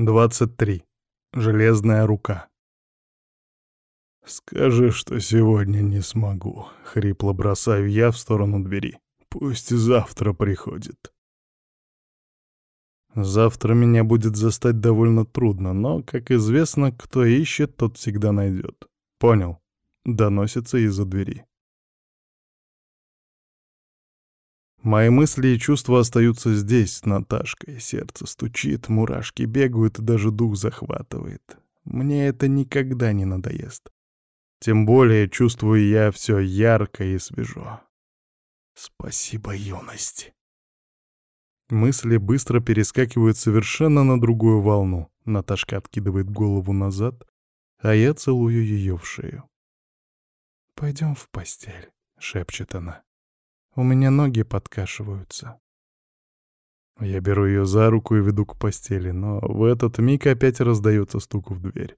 23. Железная рука. «Скажи, что сегодня не смогу», — хрипло бросаю я в сторону двери. «Пусть завтра приходит». Завтра меня будет застать довольно трудно, но, как известно, кто ищет, тот всегда найдет. Понял. Доносится из-за двери. Мои мысли и чувства остаются здесь, с Наташкой. Сердце стучит, мурашки бегают и даже дух захватывает. Мне это никогда не надоест. Тем более чувствую я все ярко и свежо. Спасибо, юность. Мысли быстро перескакивают совершенно на другую волну. Наташка откидывает голову назад, а я целую ее в шею. «Пойдем в постель», — шепчет она. У меня ноги подкашиваются. Я беру ее за руку и веду к постели, но в этот миг опять раздается стук в дверь.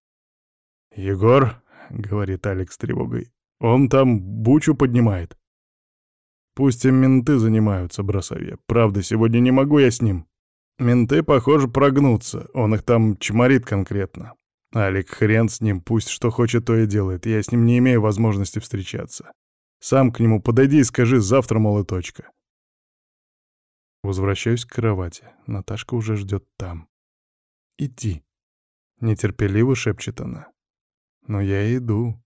«Егор», — говорит Алекс с тревогой, — «он там бучу поднимает». «Пусть им менты занимаются», — бросаю я. «Правда, сегодня не могу я с ним». Менты, похоже, прогнутся, он их там чморит конкретно. Алик, хрен с ним, пусть что хочет, то и делает, я с ним не имею возможности встречаться. Сам к нему подойди и скажи «завтра, мол, и точка». Возвращаюсь к кровати. Наташка уже ждет там. «Иди», — нетерпеливо шепчет она. «Но я иду».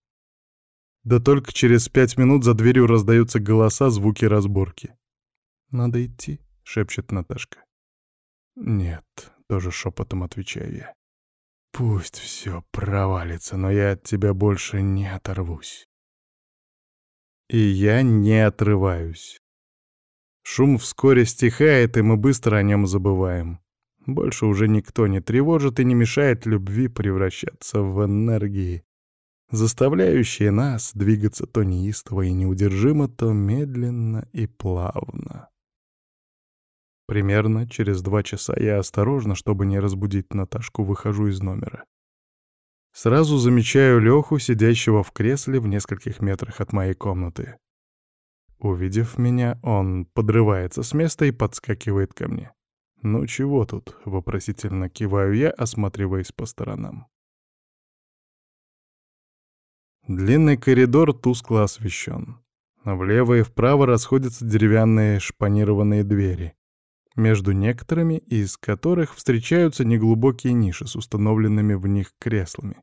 Да только через пять минут за дверью раздаются голоса, звуки разборки. «Надо идти», — шепчет Наташка. «Нет», — тоже шепотом отвечаю я. «Пусть все провалится, но я от тебя больше не оторвусь». И я не отрываюсь. Шум вскоре стихает, и мы быстро о нем забываем. Больше уже никто не тревожит и не мешает любви превращаться в энергии, заставляющие нас двигаться то неистово и неудержимо, то медленно и плавно. Примерно через два часа я осторожно, чтобы не разбудить Наташку, выхожу из номера. Сразу замечаю Леху, сидящего в кресле в нескольких метрах от моей комнаты. Увидев меня, он подрывается с места и подскакивает ко мне. «Ну чего тут?» — вопросительно киваю я, осматриваясь по сторонам. Длинный коридор тускло освещен. Влево и вправо расходятся деревянные шпанированные двери, между некоторыми из которых встречаются неглубокие ниши с установленными в них креслами,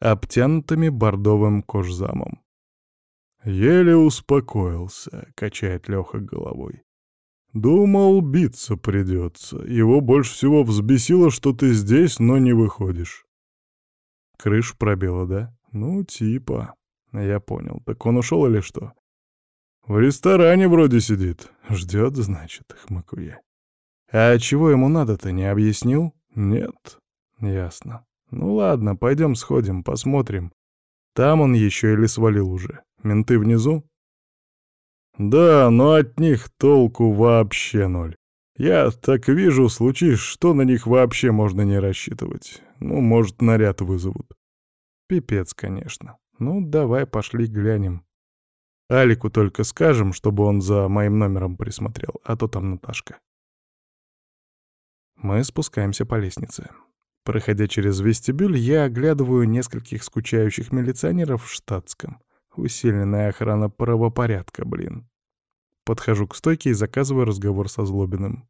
обтянутыми бордовым кожзамом. «Еле успокоился», — качает Леха головой. «Думал, биться придется. Его больше всего взбесило, что ты здесь, но не выходишь». Крыш пробило, да? Ну, типа. Я понял. Так он ушел или что? В ресторане вроде сидит. Ждет, значит, хмыку я. А чего ему надо-то, не объяснил? Нет. Ясно. Ну ладно, пойдем сходим, посмотрим. Там он еще или свалил уже. Менты внизу? Да, но от них толку вообще ноль. Я так вижу, случись, что на них вообще можно не рассчитывать. Ну, может, наряд вызовут. Пипец, конечно. Ну, давай, пошли глянем. Алику только скажем, чтобы он за моим номером присмотрел, а то там Наташка. Мы спускаемся по лестнице. Проходя через вестибюль, я оглядываю нескольких скучающих милиционеров в штатском. Усиленная охрана правопорядка, блин. Подхожу к стойке и заказываю разговор со Злобиным.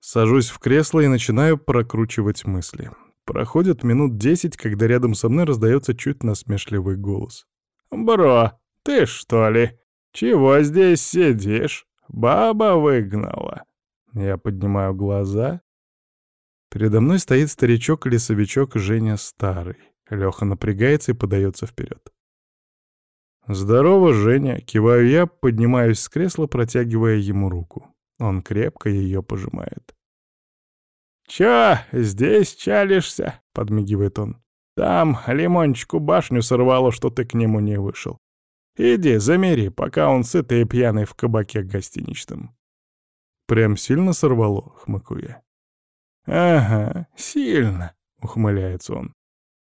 Сажусь в кресло и начинаю прокручивать мысли. Проходит минут десять, когда рядом со мной раздается чуть насмешливый голос. «Бро, ты что ли? Чего здесь сидишь? Баба выгнала». Я поднимаю глаза. Передо мной стоит старичок-лесовичок Женя Старый. Леха напрягается и подается вперед. «Здорово, Женя!» — киваю я, поднимаюсь с кресла, протягивая ему руку. Он крепко ее пожимает. «Чё, здесь чалишься?» — подмигивает он. «Там лимончику башню сорвало, что ты к нему не вышел. Иди, замери, пока он сытый и пьяный в кабаке гостиничном». «Прям сильно сорвало?» — хмыку я. «Ага, сильно», — ухмыляется он.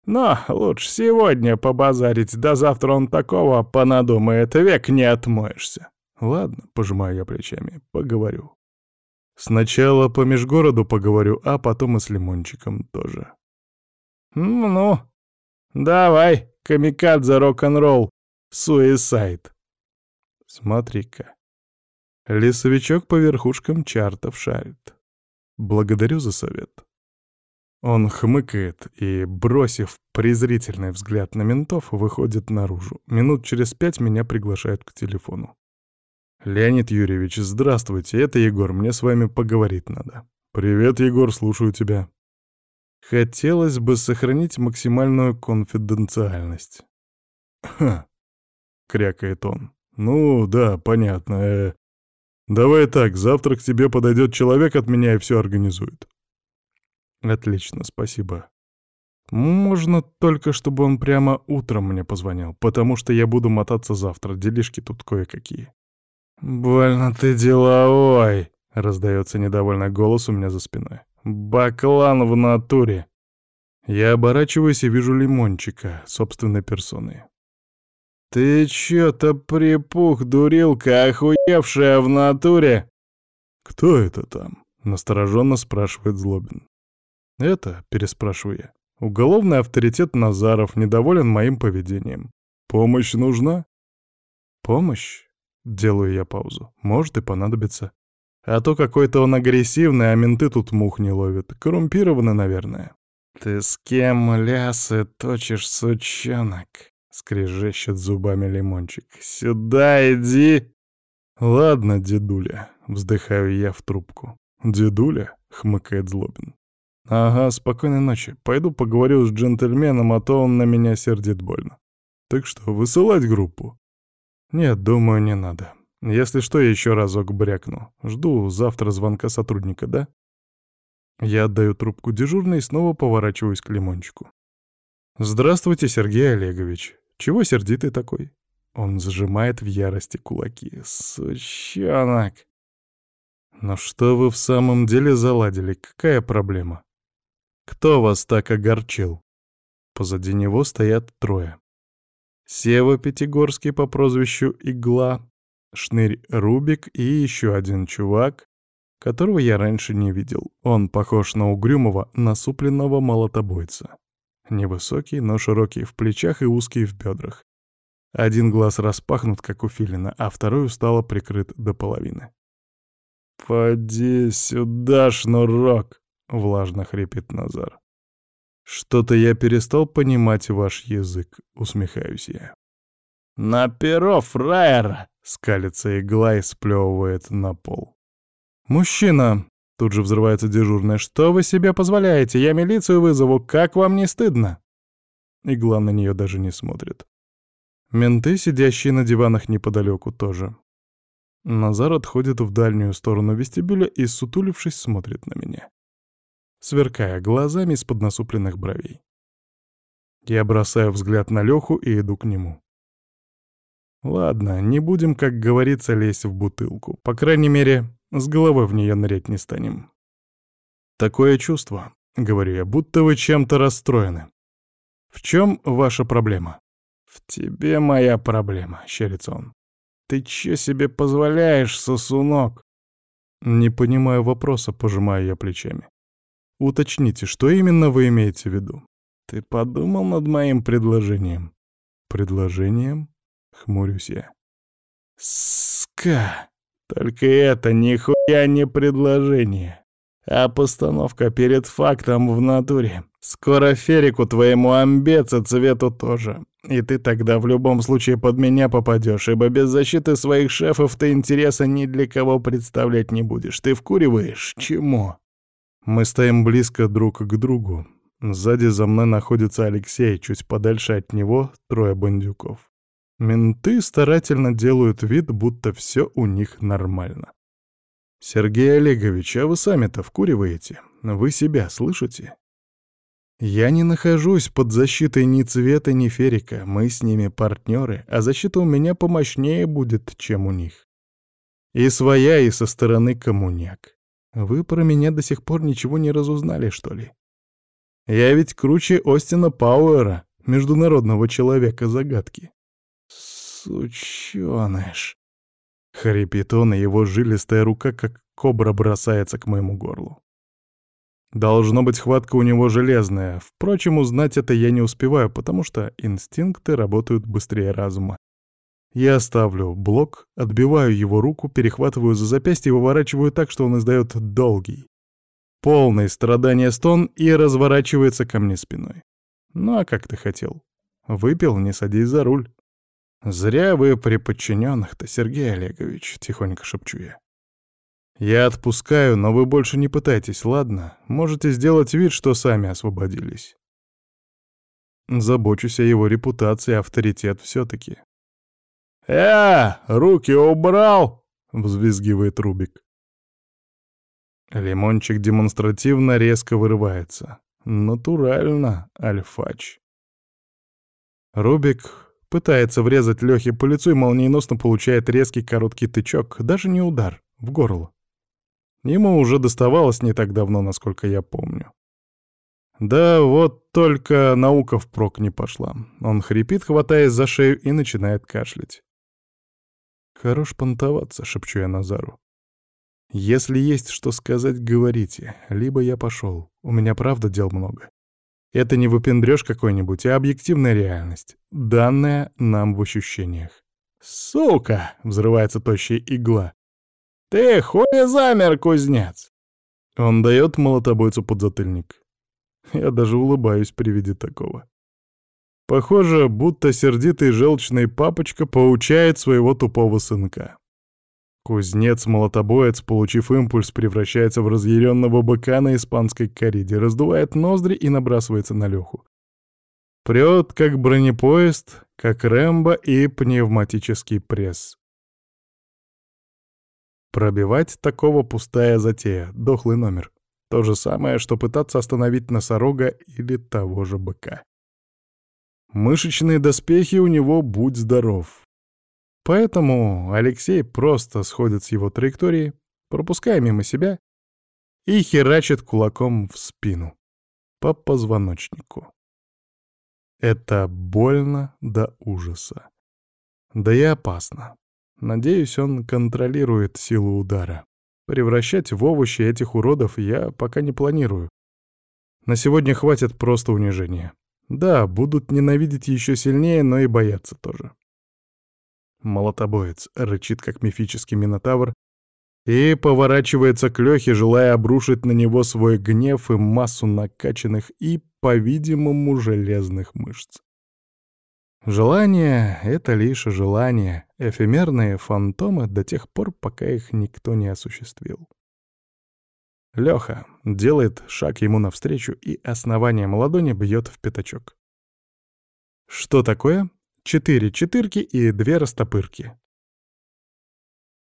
«Но лучше сегодня побазарить, до завтра он такого понадумает, век не отмоешься». «Ладно», — пожимаю я плечами, — «поговорю». Сначала по межгороду поговорю, а потом и с Лимончиком тоже. Ну, давай, камикадзе рок-н-ролл, суисайд. Смотри-ка. Лесовичок по верхушкам чартов шарит. Благодарю за совет. Он хмыкает и, бросив презрительный взгляд на ментов, выходит наружу. Минут через пять меня приглашают к телефону. «Леонид Юрьевич, здравствуйте, это Егор, мне с вами поговорить надо». «Привет, Егор, слушаю тебя». Хотелось бы сохранить максимальную конфиденциальность. «Ха», — крякает он. «Ну, да, понятно. Э, давай так, завтра к тебе подойдет человек от меня и все организует». «Отлично, спасибо. Можно только, чтобы он прямо утром мне позвонил, потому что я буду мотаться завтра, делишки тут кое-какие». «Больно ты деловой!» — раздается недовольный голос у меня за спиной. «Баклан в натуре!» Я оборачиваюсь и вижу лимончика, собственной персоной. «Ты чё-то припух, дурилка, охуевшая в натуре!» «Кто это там?» — настороженно спрашивает Злобин. «Это?» — переспрашиваю я. «Уголовный авторитет Назаров недоволен моим поведением. Помощь нужна?» «Помощь?» Делаю я паузу. Может и понадобится. А то какой-то он агрессивный, а менты тут мух не ловят. Коррумпированы, наверное. «Ты с кем лясы точишь, сучонок?» — скрежещет зубами лимончик. «Сюда иди!» «Ладно, дедуля», — вздыхаю я в трубку. «Дедуля?» — хмыкает Злобин. «Ага, спокойной ночи. Пойду поговорю с джентльменом, а то он на меня сердит больно. Так что, высылать группу?» «Нет, думаю, не надо. Если что, я еще разок брякну. Жду завтра звонка сотрудника, да?» Я отдаю трубку дежурной и снова поворачиваюсь к Лимончику. «Здравствуйте, Сергей Олегович. Чего сердитый такой?» Он сжимает в ярости кулаки. «Сучонок!» «Ну что вы в самом деле заладили? Какая проблема?» «Кто вас так огорчил?» Позади него стоят трое. Сева Пятигорский по прозвищу Игла, Шнырь Рубик и еще один чувак, которого я раньше не видел. Он похож на угрюмого, насупленного молотобойца. Невысокий, но широкий в плечах и узкий в бедрах. Один глаз распахнут, как у филина, а второй устало прикрыт до половины. «Поди сюда, шнурок!» — влажно хрипит Назар. «Что-то я перестал понимать ваш язык», — усмехаюсь я. «На перо, фраер!» — скалится игла и сплевывает на пол. «Мужчина!» — тут же взрывается дежурная. «Что вы себе позволяете? Я милицию вызову. Как вам не стыдно?» Игла на нее даже не смотрит. Менты, сидящие на диванах неподалеку, тоже. Назар отходит в дальнюю сторону вестибюля и, сутулившись, смотрит на меня сверкая глазами из-под насупленных бровей. Я бросаю взгляд на Леху и иду к нему. Ладно, не будем, как говорится, лезть в бутылку. По крайней мере, с головой в нее нырять не станем. Такое чувство, — говорю я, — будто вы чем-то расстроены. В чем ваша проблема? В тебе моя проблема, — щерится он. Ты че себе позволяешь, сосунок? Не понимаю вопроса, пожимаю я плечами. Уточните, что именно вы имеете в виду? Ты подумал над моим предложением? Предложением? Хмурюсь я. Ска! Только это нихуя не предложение, а постановка перед фактом в натуре. Скоро Ферику твоему амбеца цвету тоже. И ты тогда в любом случае под меня попадешь, ибо без защиты своих шефов ты интереса ни для кого представлять не будешь. Ты вкуриваешь? Чему? Мы стоим близко друг к другу. Сзади за мной находится Алексей, чуть подальше от него трое бандюков. Менты старательно делают вид, будто все у них нормально. «Сергей Олегович, а вы сами-то вкуриваете? Вы себя слышите?» «Я не нахожусь под защитой ни Цвета, ни Ферика. Мы с ними партнеры, а защита у меня помощнее будет, чем у них. И своя, и со стороны коммуняк. Вы про меня до сих пор ничего не разузнали, что ли? Я ведь круче Остина Пауэра, международного человека-загадки. Сучёныш. Хрипит он, и его жилистая рука, как кобра бросается к моему горлу. Должно быть, хватка у него железная. Впрочем, узнать это я не успеваю, потому что инстинкты работают быстрее разума. Я ставлю блок, отбиваю его руку, перехватываю за запястье и выворачиваю так, что он издает долгий, полный страдания стон и разворачивается ко мне спиной. Ну а как ты хотел? Выпил, не садись за руль. Зря вы при подчиненных-то, Сергей Олегович, тихонько шепчу я. Я отпускаю, но вы больше не пытайтесь, ладно? Можете сделать вид, что сами освободились. Забочусь о его репутации, авторитет все-таки. «Э, руки убрал!» — взвизгивает Рубик. Лимончик демонстративно резко вырывается. Натурально, альфач. Рубик пытается врезать Лёхе по лицу и молниеносно получает резкий короткий тычок, даже не удар, в горло. Ему уже доставалось не так давно, насколько я помню. Да вот только наука впрок не пошла. Он хрипит, хватаясь за шею, и начинает кашлять. «Хорош понтоваться», — шепчу я Назару. «Если есть что сказать, говорите, либо я пошел. У меня правда дел много. Это не выпендрёж какой-нибудь, а объективная реальность, данная нам в ощущениях». «Сука!» — взрывается тощая игла. «Ты хуй замер, кузнец!» Он дает молотобойцу подзатыльник. Я даже улыбаюсь при виде такого. Похоже, будто сердитый желчный папочка поучает своего тупого сынка. Кузнец-молотобоец, получив импульс, превращается в разъяренного быка на испанской кориде, раздувает ноздри и набрасывается на Леху. Прет, как бронепоезд, как Рэмбо и пневматический пресс. Пробивать такого пустая затея, дохлый номер. То же самое, что пытаться остановить носорога или того же быка. Мышечные доспехи у него будь здоров. Поэтому Алексей просто сходит с его траектории, пропуская мимо себя, и херачит кулаком в спину, по позвоночнику. Это больно до ужаса. Да и опасно. Надеюсь, он контролирует силу удара. Превращать в овощи этих уродов я пока не планирую. На сегодня хватит просто унижения. Да, будут ненавидеть еще сильнее, но и бояться тоже. Молотобоец рычит, как мифический минотавр, и поворачивается к Лехе, желая обрушить на него свой гнев и массу накачанных и, по-видимому, железных мышц. Желание — это лишь желание, эфемерные фантомы до тех пор, пока их никто не осуществил. Лёха делает шаг ему навстречу и основанием ладони бьет в пятачок. Что такое? Четыре четырки и две растопырки.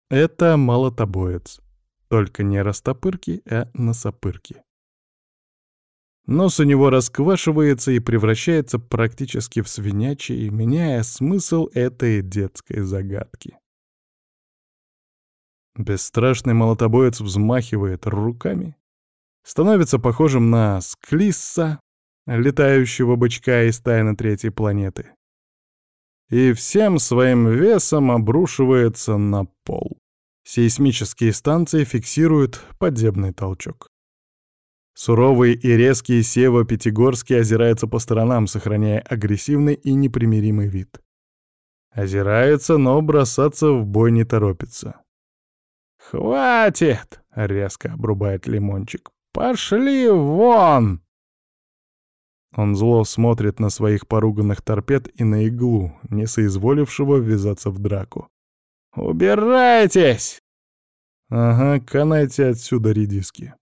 Это молотобоец. Только не растопырки, а носопырки. Нос у него расквашивается и превращается практически в свинячий, меняя смысл этой детской загадки. Бесстрашный молотобоец взмахивает руками, становится похожим на Склисса, летающего бычка из тайны третьей планеты, и всем своим весом обрушивается на пол. Сейсмические станции фиксируют подземный толчок. Суровый и резкий Сева Пятигорский озирается по сторонам, сохраняя агрессивный и непримиримый вид. Озирается, но бросаться в бой не торопится. «Хватит!» — резко обрубает Лимончик. «Пошли вон!» Он зло смотрит на своих поруганных торпед и на иглу, не соизволившего ввязаться в драку. «Убирайтесь!» «Ага, канайте отсюда, редиски!»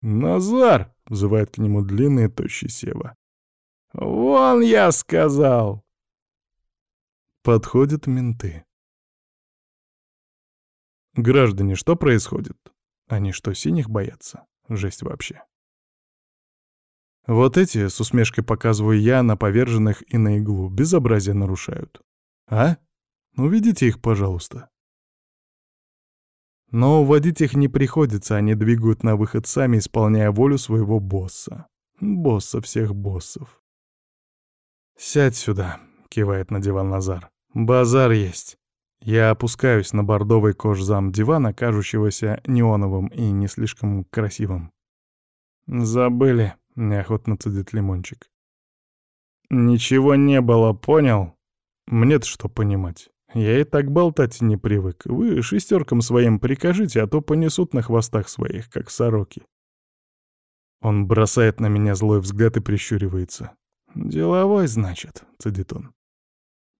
«Назар!» — взывает к нему длинный тощий Сева. «Вон я сказал!» Подходят менты. Граждане, что происходит? Они что, синих боятся? Жесть вообще. Вот эти, с усмешкой показываю я, на поверженных и на иглу, безобразие нарушают. А? Ну, видите их, пожалуйста. Но уводить их не приходится, они двигают на выход сами, исполняя волю своего босса. Босса всех боссов. «Сядь сюда», — кивает на диван Назар. «Базар есть». Я опускаюсь на бордовый кожзам дивана, кажущегося неоновым и не слишком красивым. «Забыли», — неохотно цедит лимончик. «Ничего не было, понял? Мне-то что понимать? Я и так болтать не привык. Вы шестеркам своим прикажите, а то понесут на хвостах своих, как сороки». Он бросает на меня злой взгляд и прищуривается. «Деловой, значит», — цедит он.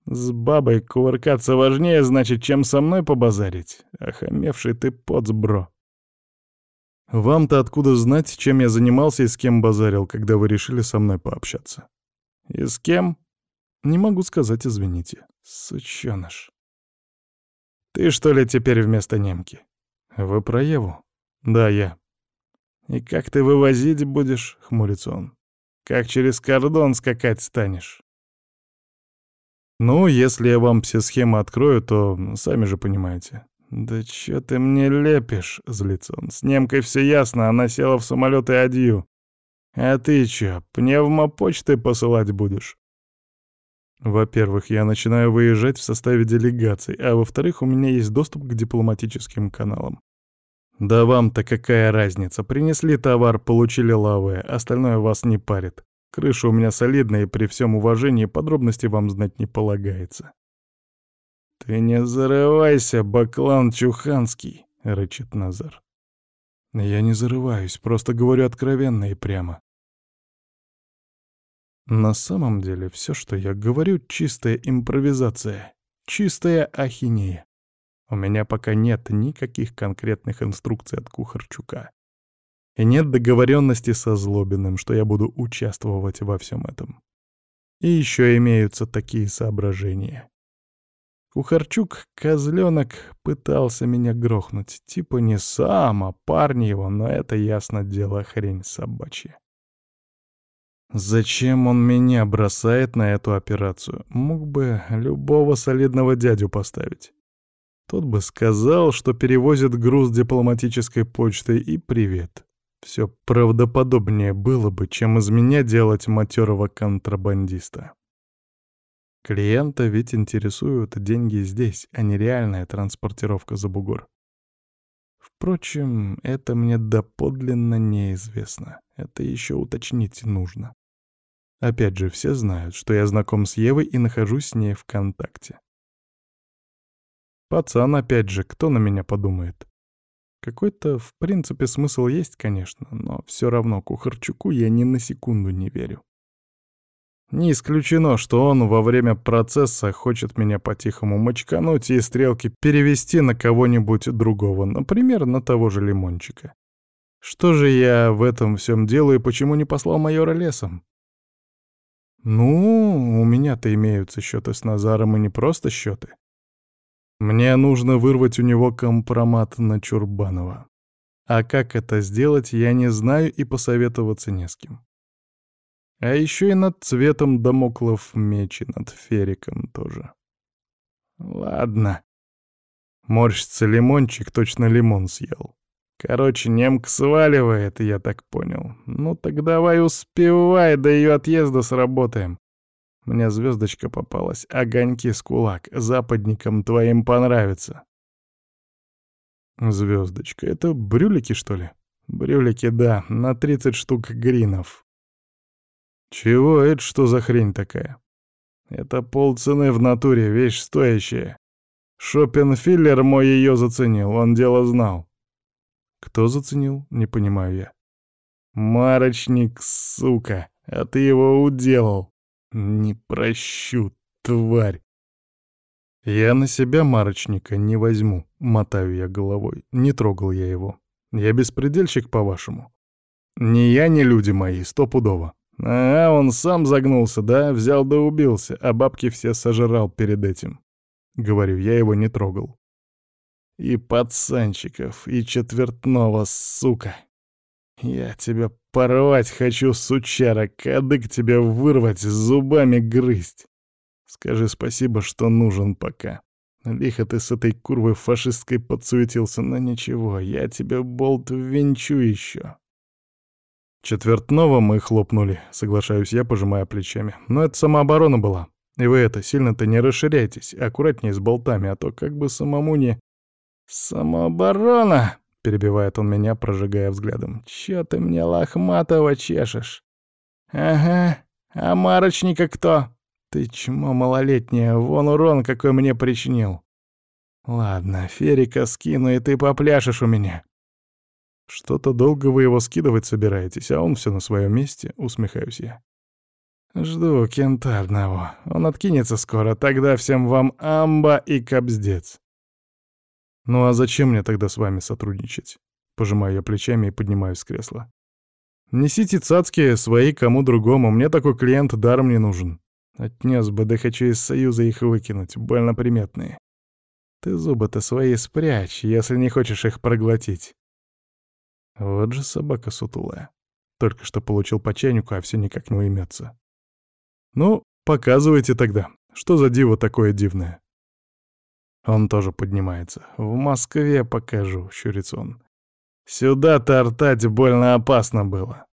«С бабой кувыркаться важнее, значит, чем со мной побазарить. Охамевший ты поцбро». «Вам-то откуда знать, чем я занимался и с кем базарил, когда вы решили со мной пообщаться?» «И с кем?» «Не могу сказать, извините. Сучёныш». «Ты что ли теперь вместо немки?» «Вы про Еву?» «Да, я». «И как ты вывозить будешь?» — хмурится он. «Как через кордон скакать станешь?» «Ну, если я вам все схемы открою, то сами же понимаете». «Да чё ты мне лепишь?» — злится он. «С немкой все ясно, она села в самолет и адью. А ты чё, пневмопочты посылать будешь?» Во-первых, я начинаю выезжать в составе делегаций, а во-вторых, у меня есть доступ к дипломатическим каналам. Да вам-то какая разница? Принесли товар, получили лавы, остальное вас не парит. Крыша у меня солидная, и при всем уважении подробности вам знать не полагается. «Ты не зарывайся, Баклан Чуханский!» — рычит Назар. «Я не зарываюсь, просто говорю откровенно и прямо. На самом деле, все, что я говорю, чистая импровизация, чистая ахинея. У меня пока нет никаких конкретных инструкций от Кухарчука. И нет договоренности со Злобиным, что я буду участвовать во всем этом. И еще имеются такие соображения. Кухарчук, козленок, пытался меня грохнуть. Типа не сам, а парни его, но это ясно дело хрень собачья. Зачем он меня бросает на эту операцию? Мог бы любого солидного дядю поставить. Тот бы сказал, что перевозит груз дипломатической почтой и привет. Все правдоподобнее было бы, чем из меня делать матерого контрабандиста. Клиента ведь интересуют деньги здесь, а не реальная транспортировка за бугор. Впрочем, это мне доподлинно неизвестно. Это еще уточнить нужно. Опять же, все знают, что я знаком с Евой и нахожусь с ней в контакте. Пацан, опять же, кто на меня подумает? Какой-то, в принципе, смысл есть, конечно, но все равно Кухарчуку я ни на секунду не верю. Не исключено, что он во время процесса хочет меня по-тихому мочкануть и стрелки перевести на кого-нибудь другого, например, на того же Лимончика. Что же я в этом всем делаю и почему не послал майора лесом? Ну, у меня-то имеются счеты с Назаром и не просто счеты. Мне нужно вырвать у него компромат на Чурбанова. А как это сделать, я не знаю и посоветоваться не с кем. А еще и над цветом домоклов мечи, над фериком тоже. Ладно. Морщится лимончик, точно лимон съел. Короче, немка сваливает, я так понял. Ну так давай успевай, до ее отъезда сработаем. Мне звездочка попалась, огоньки с кулак, западникам твоим понравится. Звездочка, это брюлики, что ли? Брюлики, да, на 30 штук гринов. Чего, это что за хрень такая? Это полцены в натуре, вещь стоящая. Шопенфиллер мой ее заценил, он дело знал. Кто заценил, не понимаю я. Марочник, сука, а ты его уделал. Не прощу, тварь. Я на себя марочника не возьму, мотаю я головой. Не трогал я его. Я беспредельщик, по-вашему. Ни я, ни люди мои, стопудово. А он сам загнулся, да, взял да убился, а бабки все сожрал перед этим. Говорю, я его не трогал. И пацанчиков, и четвертного, сука. Я тебя порвать хочу, сучара, кадык тебя вырвать, зубами грызть. Скажи спасибо, что нужен пока. Лихо ты с этой курвой фашистской подсуетился, но ничего, я тебе болт ввинчу еще. Четвертного мы хлопнули, соглашаюсь я, пожимая плечами. Но это самооборона была. И вы это, сильно-то не расширяйтесь, аккуратнее с болтами, а то как бы самому не... «Самооборона!» — перебивает он меня, прожигая взглядом. «Чё ты мне лохматого чешешь?» «Ага, а марочника кто?» «Ты чмо малолетняя, вон урон какой мне причинил!» «Ладно, Ферика скину, и ты попляшешь у меня!» «Что-то долго вы его скидывать собираетесь, а он все на своем месте», — усмехаюсь я. «Жду кента одного. Он откинется скоро, тогда всем вам амба и кобздец». «Ну а зачем мне тогда с вами сотрудничать?» Пожимаю я плечами и поднимаюсь с кресла. «Несите цацки свои кому другому, мне такой клиент даром не нужен. Отнес бы, да хочу из Союза их выкинуть, больно приметные. Ты зубы-то свои спрячь, если не хочешь их проглотить». Вот же собака сутулая. Только что получил по чайнику, а все никак не уймется. «Ну, показывайте тогда. Что за диво такое дивное?» Он тоже поднимается. «В Москве покажу», — щурится он. «Сюда тортать больно опасно было».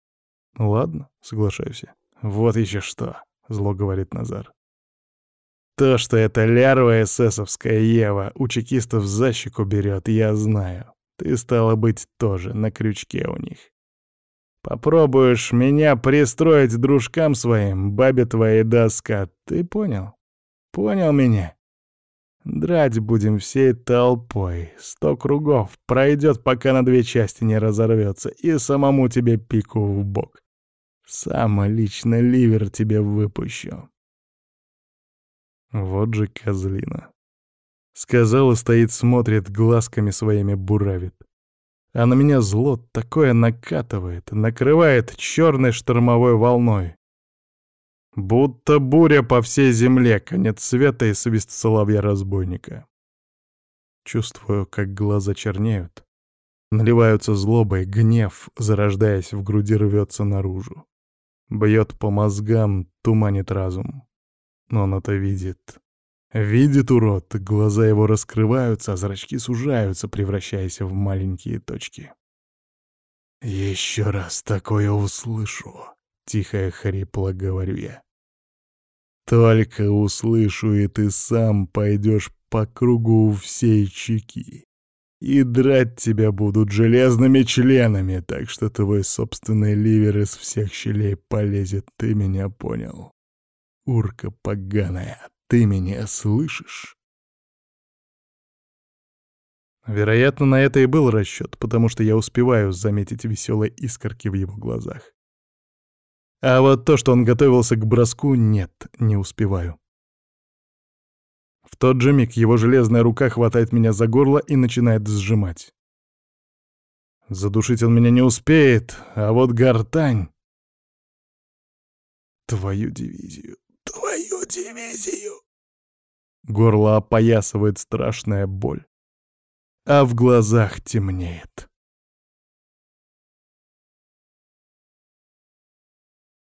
«Ладно», — соглашаюсь я. «Вот еще что», — зло говорит Назар. «То, что это лярва эсэсовская Ева у чекистов за щеку берет, я знаю. Ты, стала быть, тоже на крючке у них. Попробуешь меня пристроить дружкам своим, бабе твоей доска, ты понял? Понял меня?» Драть будем всей толпой. Сто кругов пройдет, пока на две части не разорвется, и самому тебе пику в бок. Сам лично ливер тебе выпущу. Вот же козлина. Сказал и стоит, смотрит, глазками своими буравит. А на меня зло такое накатывает, накрывает черной штормовой волной. Будто буря по всей земле, конец света и свист соловья-разбойника. Чувствую, как глаза чернеют. Наливаются злобой, гнев, зарождаясь в груди, рвется наружу. Бьет по мозгам, туманит разум. Но он это видит. Видит урод, глаза его раскрываются, а зрачки сужаются, превращаясь в маленькие точки. «Еще раз такое услышу», — тихо и хрипло говорю я. Только услышу, и ты сам пойдешь по кругу всей чеки. И драть тебя будут железными членами, так что твой собственный ливер из всех щелей полезет, ты меня понял. Урка поганая, ты меня слышишь? Вероятно, на это и был расчет, потому что я успеваю заметить веселые искорки в его глазах. А вот то, что он готовился к броску, нет, не успеваю. В тот же миг его железная рука хватает меня за горло и начинает сжимать. Задушить он меня не успеет, а вот гортань... Твою дивизию, твою дивизию! Горло опоясывает страшная боль, а в глазах темнеет.